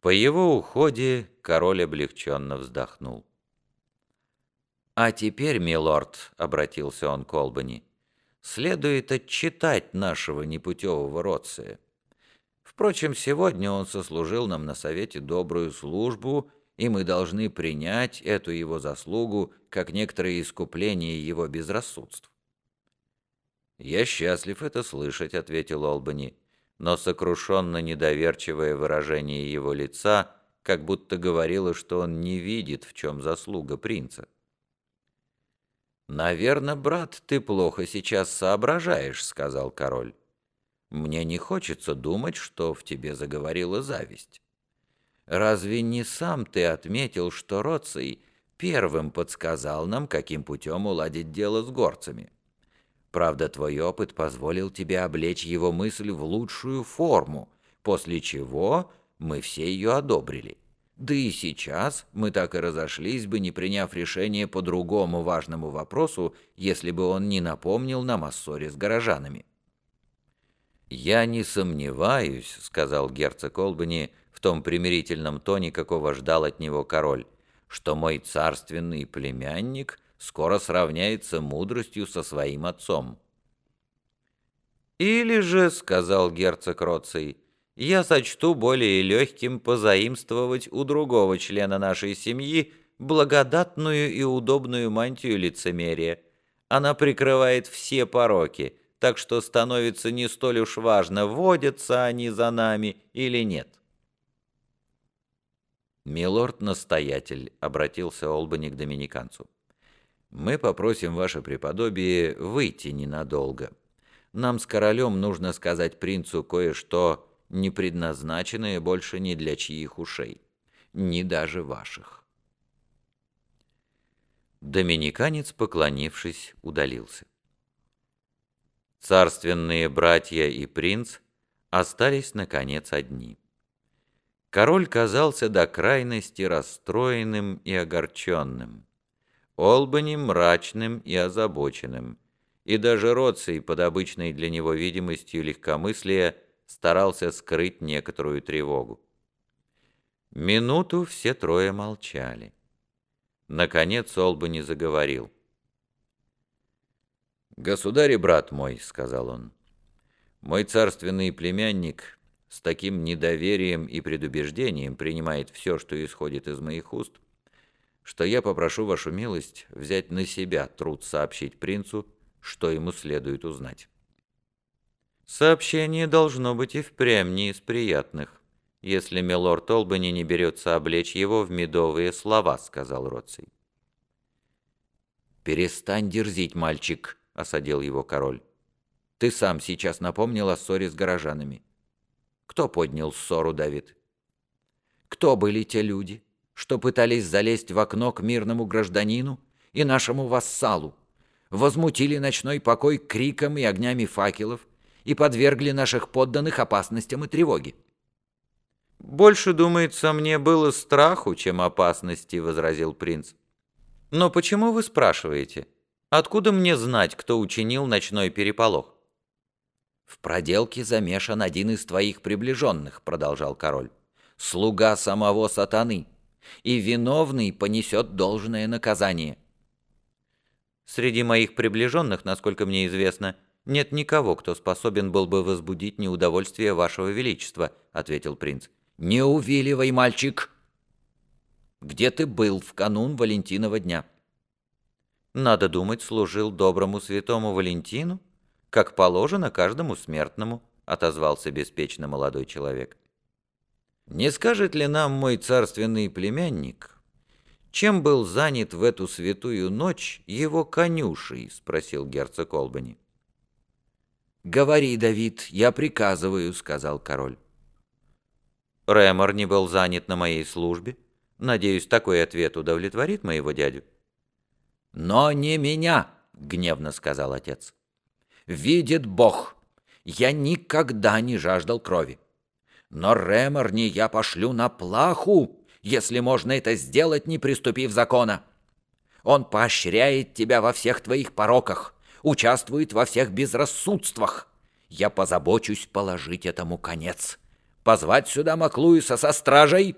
По его уходе король облегченно вздохнул. «А теперь, милорд», — обратился он к Олбани, — «следует отчитать нашего непутевого Роция. Впрочем, сегодня он сослужил нам на совете добрую службу, и мы должны принять эту его заслугу как некоторое искупление его безрассудств». «Я счастлив это слышать», — ответил Олбани но сокрушенно недоверчивое выражение его лица как будто говорило, что он не видит, в чем заслуга принца. «Наверно, брат, ты плохо сейчас соображаешь», — сказал король. «Мне не хочется думать, что в тебе заговорила зависть. Разве не сам ты отметил, что Роций первым подсказал нам, каким путем уладить дело с горцами?» Правда, твой опыт позволил тебе облечь его мысль в лучшую форму, после чего мы все ее одобрили. Да и сейчас мы так и разошлись бы, не приняв решение по другому важному вопросу, если бы он не напомнил нам о ссоре с горожанами. «Я не сомневаюсь», — сказал герцог Олбани в том примирительном тоне, какого ждал от него король, «что мой царственный племянник — скоро сравняется мудростью со своим отцом. «Или же, — сказал герцог Роций, — я сочту более легким позаимствовать у другого члена нашей семьи благодатную и удобную мантию лицемерия. Она прикрывает все пороки, так что становится не столь уж важно, водятся они за нами или нет». «Милорд-настоятель», — обратился Олбани к доминиканцу, — мы попросим ваше преподобие выйти ненадолго. Нам с королем нужно сказать принцу кое-что, не предназначенное больше ни для чьих ушей, ни даже ваших». Доминиканец, поклонившись, удалился. Царственные братья и принц остались, наконец, одни. Король казался до крайности расстроенным и огорченным. Олбани мрачным и озабоченным, и даже Роций под обычной для него видимостью легкомыслия старался скрыть некоторую тревогу. Минуту все трое молчали. Наконец Олбани заговорил. «Государь и брат мой», — сказал он, — «мой царственный племянник с таким недоверием и предубеждением принимает все, что исходит из моих уст, — что я попрошу вашу милость взять на себя труд сообщить принцу, что ему следует узнать. Сообщение должно быть и впрямь не из приятных, если милорд Олбани не берется облечь его в медовые слова, сказал Роций. «Перестань дерзить, мальчик», — осадил его король. «Ты сам сейчас напомнил о ссоре с горожанами. Кто поднял ссору, Давид? Кто были те люди?» Что пытались залезть в окно к мирному гражданину и нашему вассалу, возмутили ночной покой криком и огнями факелов и подвергли наших подданных опасностям и тревоге. «Больше, думается, мне было страху, чем опасности», — возразил принц. «Но почему вы спрашиваете? Откуда мне знать, кто учинил ночной переполох?» «В проделке замешан один из твоих приближенных», — продолжал король. «Слуга самого сатаны, и виновный понесет должное наказание. Среди моих приближенных, насколько мне известно, нет никого, кто способен был бы возбудить неудовольствие вашего величества», — ответил принц. «Не увиливай, мальчик!» «Где ты был в канун Валентинова дня?» «Надо думать, служил доброму святому Валентину, как положено каждому смертному», — отозвался беспечно молодой человек. Не скажет ли нам мой царственный племянник, чем был занят в эту святую ночь его конюшей?» — спросил герцог Олбани. «Говори, Давид, я приказываю», — сказал король. Ремор не был занят на моей службе. Надеюсь, такой ответ удовлетворит моего дядю. «Но не меня», — гневно сказал отец. «Видит Бог, я никогда не жаждал крови. Но Реморни я пошлю на плаху, если можно это сделать, не приступив закона. Он поощряет тебя во всех твоих пороках, участвует во всех безрассудствах. Я позабочусь положить этому конец. Позвать сюда Маклуиса со стражей?»